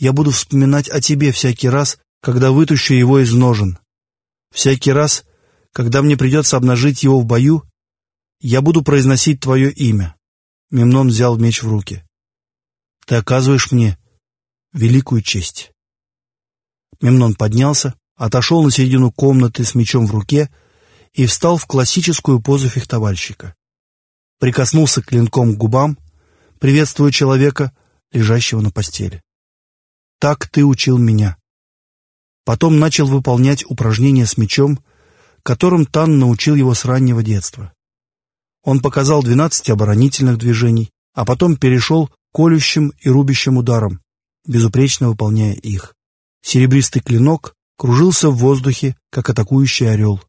я буду вспоминать о тебе всякий раз, когда вытащу его из ножен. Всякий раз, когда мне придется обнажить его в бою, я буду произносить твое имя. Мемнон взял меч в руки. Ты оказываешь мне великую честь. Мемнон поднялся, отошел на середину комнаты с мечом в руке и встал в классическую позу фехтовальщика. Прикоснулся клинком к губам, приветствуя человека, лежащего на постели. «Так ты учил меня». Потом начал выполнять упражнения с мечом, которым Тан научил его с раннего детства. Он показал 12 оборонительных движений, а потом перешел колющим и рубящим ударам, безупречно выполняя их. Серебристый клинок кружился в воздухе, как атакующий орел.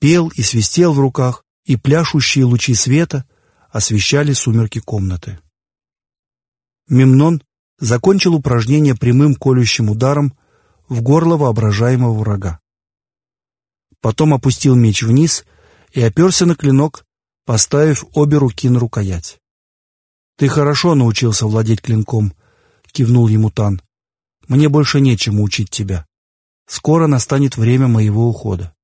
Пел и свистел в руках, и пляшущие лучи света освещали сумерки комнаты. Мемнон закончил упражнение прямым колющим ударом в горло воображаемого врага. Потом опустил меч вниз и оперся на клинок, поставив обе руки на рукоять. «Ты хорошо научился владеть клинком», — кивнул ему Тан. «Мне больше нечему учить тебя. Скоро настанет время моего ухода.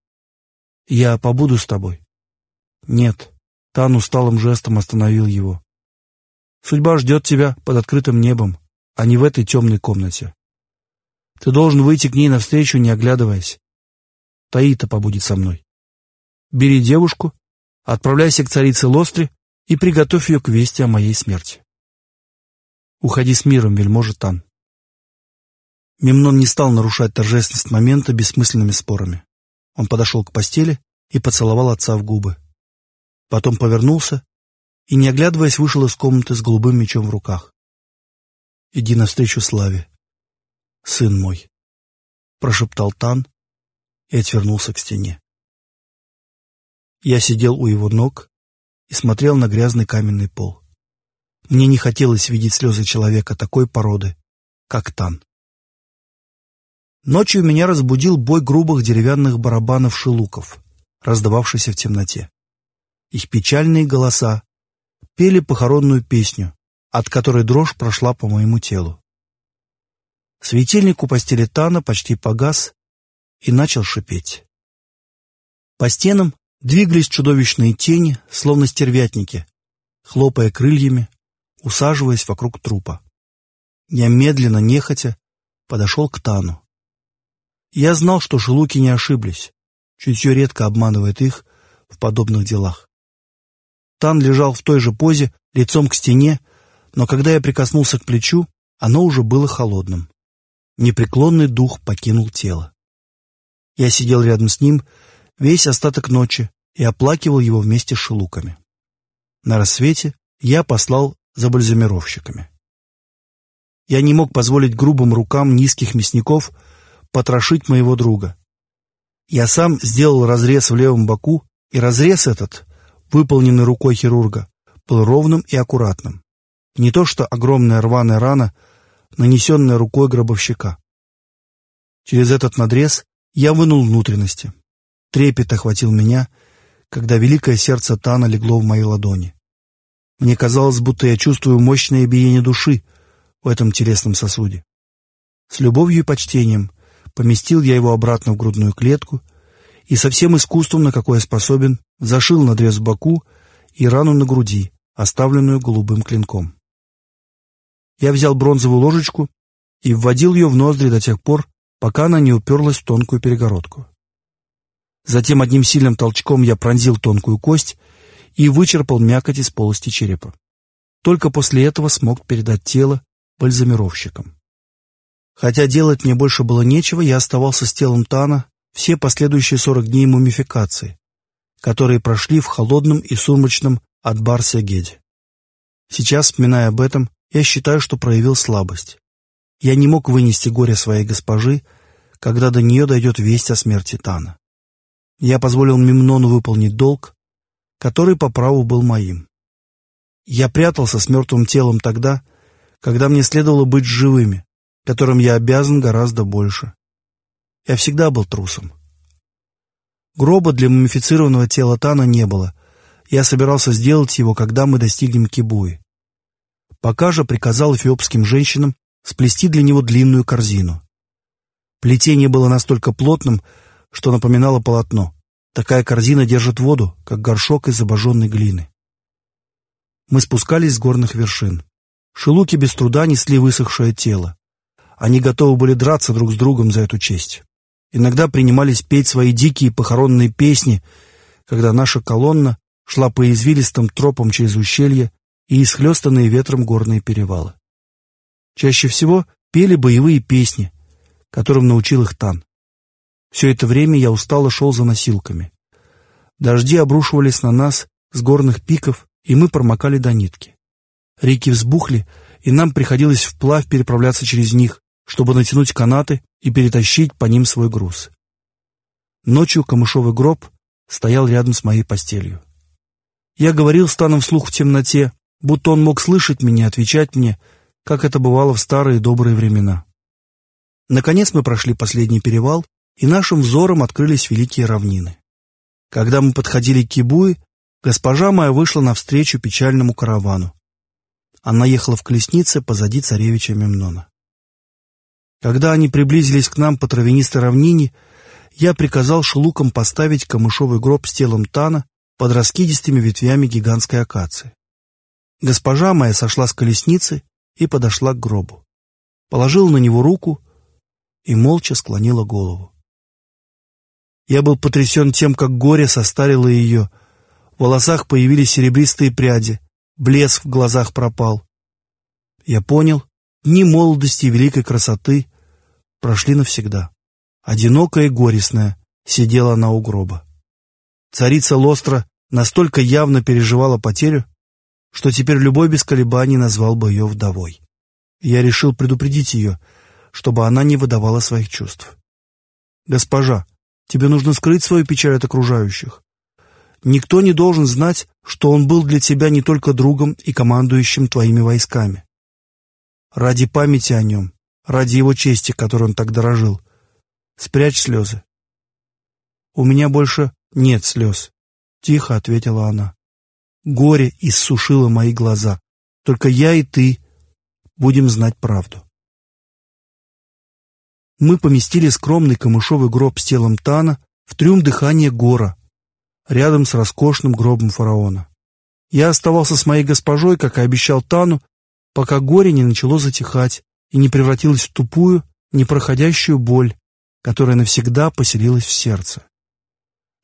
Я побуду с тобой». «Нет», — Тан усталым жестом остановил его. «Судьба ждет тебя под открытым небом, а не в этой темной комнате. Ты должен выйти к ней навстречу, не оглядываясь. Таита побудет со мной. Бери девушку, отправляйся к царице Лостре и приготовь ее к вести о моей смерти. Уходи с миром, вельможа Тан. Мемнон не стал нарушать торжественность момента бессмысленными спорами. Он подошел к постели и поцеловал отца в губы. Потом повернулся и, не оглядываясь, вышел из комнаты с голубым мечом в руках. «Иди навстречу славе, сын мой», — прошептал Тан и отвернулся к стене. Я сидел у его ног и смотрел на грязный каменный пол. Мне не хотелось видеть слезы человека такой породы, как Тан. Ночью меня разбудил бой грубых деревянных барабанов-шелуков, раздававшийся в темноте. Их печальные голоса пели похоронную песню, от которой дрожь прошла по моему телу. Светильник у постели Тана почти погас и начал шипеть. По стенам двигались чудовищные тени, словно стервятники, хлопая крыльями, усаживаясь вокруг трупа. Я медленно, нехотя, подошел к Тану. Я знал, что шелуки не ошиблись. Чутье редко обманывает их в подобных делах. Тан лежал в той же позе, лицом к стене, но когда я прикоснулся к плечу, оно уже было холодным. Непреклонный дух покинул тело. Я сидел рядом с ним весь остаток ночи и оплакивал его вместе с шелуками. На рассвете я послал за бальзамировщиками. Я не мог позволить грубым рукам низких мясников потрошить моего друга. Я сам сделал разрез в левом боку, и разрез этот, выполненный рукой хирурга, был ровным и аккуратным. Не то что огромная рваная рана, нанесенная рукой гробовщика. Через этот надрез я вынул внутренности. Трепет охватил меня, когда великое сердце Тана легло в моей ладони. Мне казалось, будто я чувствую мощное биение души в этом телесном сосуде. С любовью и почтением поместил я его обратно в грудную клетку и со всем искусством, на какое способен, зашил надрез в боку и рану на груди, оставленную голубым клинком. Я взял бронзовую ложечку и вводил ее в ноздри до тех пор, пока она не уперлась в тонкую перегородку. Затем одним сильным толчком я пронзил тонкую кость и вычерпал мякоть из полости черепа. Только после этого смог передать тело бальзамировщикам. Хотя делать мне больше было нечего, я оставался с телом Тана все последующие сорок дней мумификации, которые прошли в холодном и сумрачном Адбар-Сегеде. Сейчас, вспоминая об этом, я считаю, что проявил слабость. Я не мог вынести горе своей госпожи, когда до нее дойдет весть о смерти Тана. Я позволил Мемнону выполнить долг, который по праву был моим. Я прятался с мертвым телом тогда, когда мне следовало быть живыми, которым я обязан гораздо больше. Я всегда был трусом. Гроба для мумифицированного тела Тана не было. Я собирался сделать его, когда мы достигнем Кибуи. Пока же приказал эфиопским женщинам сплести для него длинную корзину. Плетение было настолько плотным, что напоминало полотно. Такая корзина держит воду, как горшок из обожженной глины. Мы спускались с горных вершин. Шелуки без труда несли высохшее тело. Они готовы были драться друг с другом за эту честь. Иногда принимались петь свои дикие похоронные песни, когда наша колонна шла по извилистым тропам через ущелье и исхлестанные ветром горные перевалы. Чаще всего пели боевые песни, которым научил их Тан. Все это время я устало шел за носилками. Дожди обрушивались на нас с горных пиков, и мы промокали до нитки. Реки взбухли, и нам приходилось вплавь переправляться через них, чтобы натянуть канаты и перетащить по ним свой груз. Ночью камышовый гроб стоял рядом с моей постелью. Я говорил станом вслух в темноте, будто он мог слышать меня, отвечать мне, как это бывало в старые добрые времена. Наконец мы прошли последний перевал, и нашим взором открылись великие равнины. Когда мы подходили к Кибуи, госпожа моя вышла навстречу печальному каравану. Она ехала в колеснице позади царевича Мемнона. Когда они приблизились к нам по травянистой равнине, я приказал шелукам поставить камышовый гроб с телом Тана под раскидистыми ветвями гигантской акации. Госпожа моя сошла с колесницы и подошла к гробу. Положила на него руку и молча склонила голову. Я был потрясен тем, как горе состарило ее. В волосах появились серебристые пряди, блеск в глазах пропал. Я понял, дни молодости и великой красоты прошли навсегда. Одинокая и горестная сидела она у гроба. Царица Лостра настолько явно переживала потерю, что теперь любой без колебаний назвал бы ее вдовой. Я решил предупредить ее, чтобы она не выдавала своих чувств. «Госпожа, тебе нужно скрыть свою печаль от окружающих. Никто не должен знать, что он был для тебя не только другом и командующим твоими войсками. Ради памяти о нем, ради его чести, которой он так дорожил, спрячь слезы. «У меня больше нет слез», — тихо ответила она. «Горе иссушило мои глаза. Только я и ты будем знать правду». Мы поместили скромный камышовый гроб с телом Тана в трюм дыхания гора, рядом с роскошным гробом фараона. Я оставался с моей госпожой, как и обещал Тану, пока горе не начало затихать и не превратилось в тупую, непроходящую боль, которая навсегда поселилась в сердце.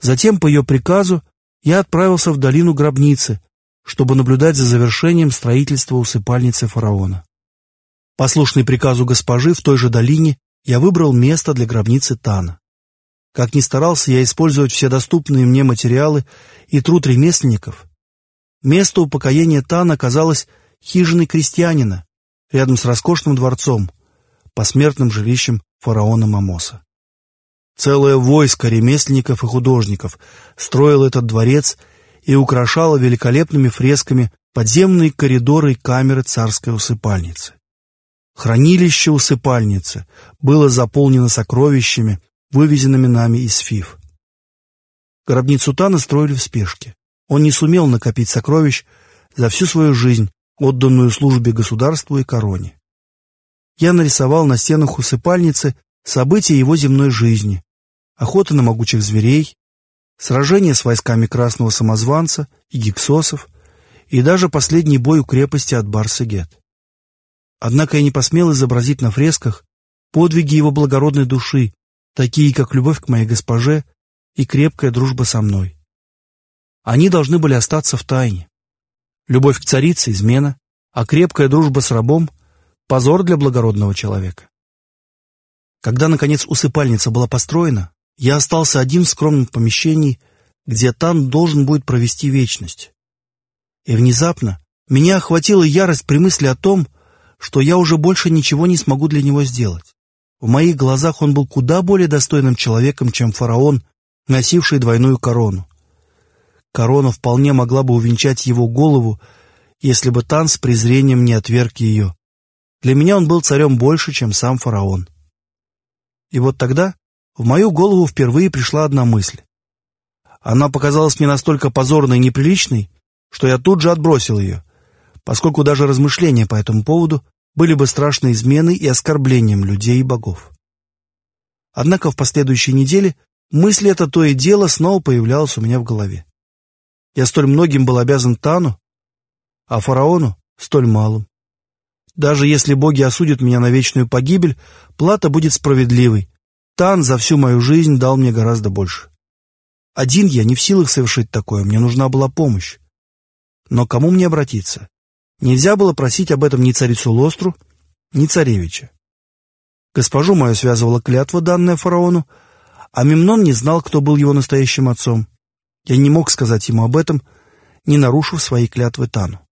Затем, по ее приказу, я отправился в долину гробницы, чтобы наблюдать за завершением строительства усыпальницы фараона. Послушный приказу госпожи в той же долине я выбрал место для гробницы Тана. Как ни старался я использовать все доступные мне материалы и труд ремесленников, место упокоения Тана оказалось хижиной крестьянина, рядом с роскошным дворцом, посмертным жилищем фараона Мамоса. Целое войско ремесленников и художников строило этот дворец и украшало великолепными фресками подземные коридоры и камеры царской усыпальницы. Хранилище усыпальницы было заполнено сокровищами, вывезенными нами из Фив. Гробницу Тана строили в спешке. Он не сумел накопить сокровищ за всю свою жизнь, отданную службе государству и короне. Я нарисовал на стенах усыпальницы события его земной жизни, охота на могучих зверей, сражение с войсками красного самозванца и гиксосов и даже последний бой у крепости от Барсегет. Однако я не посмел изобразить на фресках подвиги его благородной души, такие как любовь к моей госпоже и крепкая дружба со мной. Они должны были остаться в тайне. Любовь к царице — измена, а крепкая дружба с рабом — позор для благородного человека. Когда, наконец, усыпальница была построена, я остался один в скромном помещении, где Тан должен будет провести вечность. И внезапно меня охватила ярость при мысли о том, что я уже больше ничего не смогу для него сделать. В моих глазах он был куда более достойным человеком, чем фараон, носивший двойную корону. Корона вполне могла бы увенчать его голову, если бы Тан с презрением не отверг ее. Для меня он был царем больше, чем сам фараон. И вот тогда в мою голову впервые пришла одна мысль. Она показалась мне настолько позорной и неприличной, что я тут же отбросил ее, поскольку даже размышления по этому поводу были бы страшной изменой и оскорблением людей и богов. Однако в последующей неделе мысль эта то и дело снова появлялась у меня в голове. Я столь многим был обязан Тану, а фараону столь малым. Даже если боги осудят меня на вечную погибель, плата будет справедливой. Тан за всю мою жизнь дал мне гораздо больше. Один я не в силах совершить такое, мне нужна была помощь. Но кому мне обратиться? Нельзя было просить об этом ни царицу Лостру, ни царевича. Госпожу мою связывала клятва, данная фараону, а Мемнон не знал, кто был его настоящим отцом. Я не мог сказать ему об этом, не нарушив своей клятвы Тану.